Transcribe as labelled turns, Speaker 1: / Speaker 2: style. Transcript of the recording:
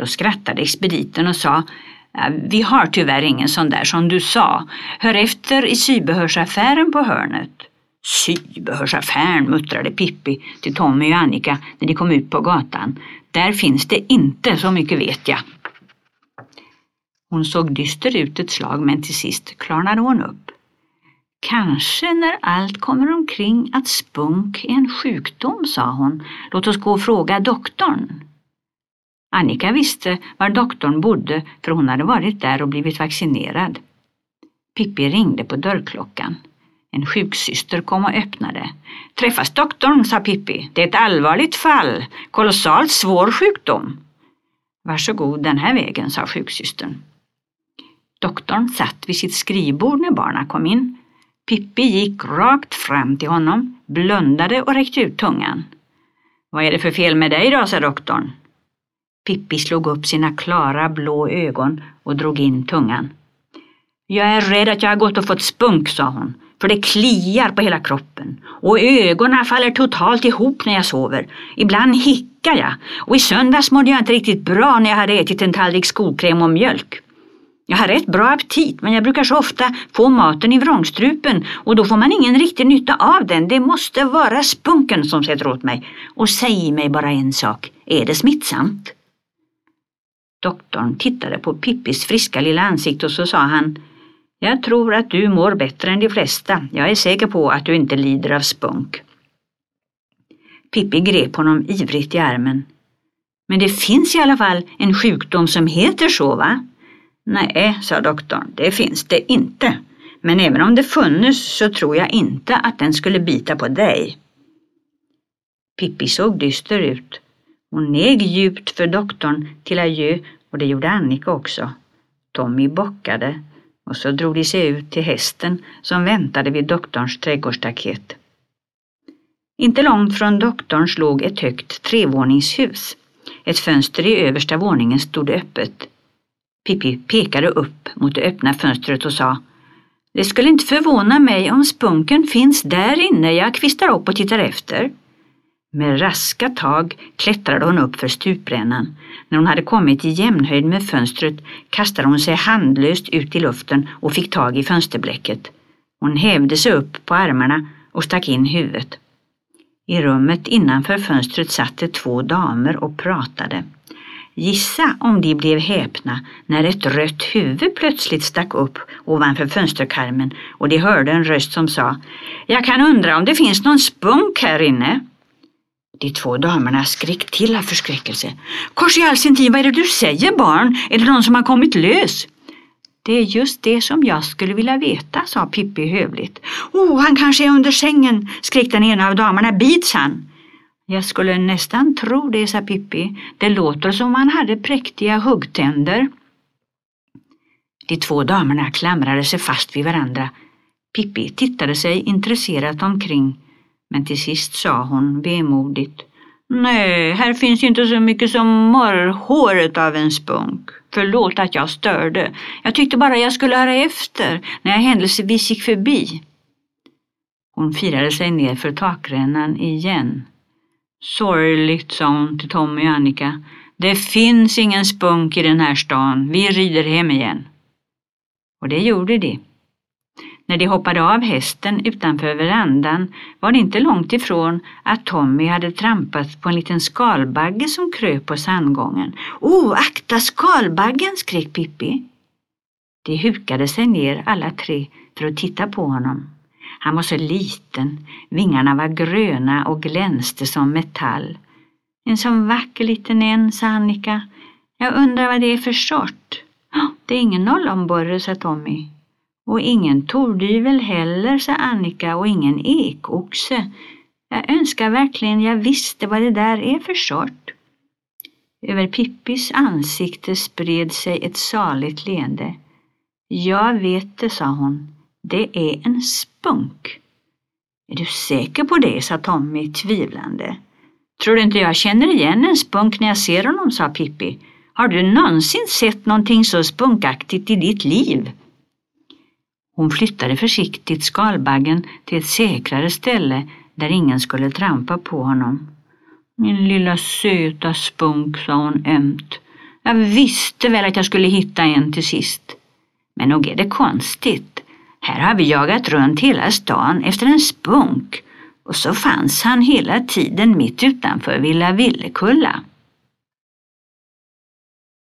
Speaker 1: Då skrattade expediten och sa äh, vi har tyvärr ingen sån där som du sa. Hör efter i sybehörsaffären på hörnet. Sybehörsaffären, muttrade Pippi till Tommy och Annika när de kom ut på gatan. Där finns det inte, så mycket vet jag. Hon såg dyster ut ett slag men till sist klarnade hon upp. Kanske när allt kommer omkring att spunk är en sjukdom, sa hon. Låt oss gå och fråga doktorn. Annika visste var doktorn bodde för hon hade varit där och blivit vaccinerad. Pippi ringde på dörrklockan. En sjuksyster kom och öppnade. Träffas doktorn, sa Pippi. Det är ett allvarligt fall. Kolossalt svår sjukdom. Varsågod den här vägen, sa sjuksystern. Doktorn satt vid sitt skrivbord när barnen kom in. Pippi gick rakt fram till honom, blundade och räckte ut tungan. Vad är det för fel med dig då, sa doktorn. Pippi slog upp sina klara blå ögon och drog in tungan. Jag är rädd att jag har gått och fått spunk, sa hon, för det kliar på hela kroppen och ögonen faller totalt ihop när jag sover. Ibland hickar jag och i söndags mådde jag inte riktigt bra när jag hade ätit en tallrik skolkräm och mjölk. Jag har rätt bra aptit men jag brukar så ofta få maten i vrångstrupen och då får man ingen riktig nytta av den. Det måste vara spunken som sätter åt mig. Och säg mig bara en sak, är det smittsamt? Doktorn tittade på Pippis friska lilla ansikte och så sa han Jag tror att du mår bättre än de flesta. Jag är säker på att du inte lider av spunk. Pippi grep honom ivrigt i armen. Men det finns i alla fall en sjukdom som heter så va? Nej, sa doktorn, det finns det inte. Men även om det funnes så tror jag inte att den skulle bita på dig. Pippi såg dyster ut. Hon neg djupt för doktorn till adjö och det gjorde Annika också. Tommy bockade och så drog de sig ut till hästen som väntade vid doktorns trädgårdsstaket. Inte långt från doktorn låg ett högt trevåningshus. Ett fönster i översta våningen stod öppet. Pippi pekade upp mot det öppna fönstret och sa Det skulle inte förvåna mig om spunken finns där inne. Jag kvistar upp och tittar efter. Med raska tag klättrade hon upp för stuprännan. När hon hade kommit i jämnhöjd med fönstret kastade hon sig handlöst ut i luften och fick tag i fönsterblecket. Hon hävde sig upp på armarna och stack in huvudet. I rummet innanför fönstret satt det två damer och pratade. Gissa om de blev häpna när ett rött huvud plötsligt stack upp ovanför fönsterkarmen och de hörde en röst som sa Jag kan undra om det finns någon spunk här inne. De två damerna skrek till av förskräckelse. Kors i all sin tid, vad är det du säger barn? Är det någon som har kommit lös? Det är just det som jag skulle vilja veta, sa Pippi hövligt. Oh, han kanske är under sängen, skrek den ena av damerna. Bits han? Jag skulle nästan tro det, sa Pippi. Det låter som om han hade präktiga huggtänder. De två damerna klamrade sig fast vid varandra. Pippi tittade sig intresserat omkring. Men till sist sa hon vemodigt. Nej, här finns inte så mycket som morrhåret av en spunk. Förlåt att jag störde. Jag tyckte bara jag skulle höra efter när jag händelsevis gick förbi. Hon firade sig ner för takrännan igen. Sorgligt, sa hon till Tommy och Annika. Det finns ingen spunk i den här stan. Vi rider hem igen. Och det gjorde de. När de hoppade av hästen utanför verandan var det inte långt ifrån att Tommy hade trampat på en liten skalbagge som kröp på sandgången. Oh, akta skalbaggen, skrek Pippi. De hukade sig ner alla tre för att titta på honom. Han var så liten, vingarna var gröna och glänste som metall. En sån vacker liten en, sa Annika. Jag undrar vad det är för sort. Det är ingen nollomborre, sa Tommy. Och ingen tordyvel heller, sa Annika, och ingen ekoxe. Jag önskar verkligen jag visste vad det där är för sort. Över Pippis ansikte spred sig ett saligt leende. Jag vet det, sa hon. Det är en spunk. Är du säker på det, sa Tommy tvivlande. Tror du inte jag känner igen en spunk när jag ser honom, sa Pippi. Har du någonsin sett någonting så spunkaktigt i ditt liv? Hon flyttade försiktigt skalbaggen till ett säkrare ställe där ingen skulle trampa på honom. Min lilla söta spunk, sa hon ömt. Jag visste väl att jag skulle hitta en till sist. Men nog är det konstigt. Här har vi jagat runt hela stan efter en spunk och så fanns han hela tiden mitt utanför Villa Villekulla.